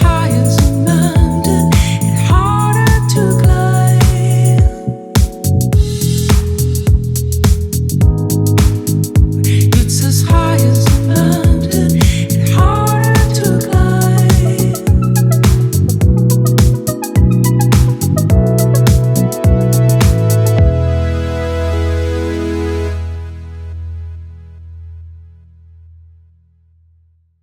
high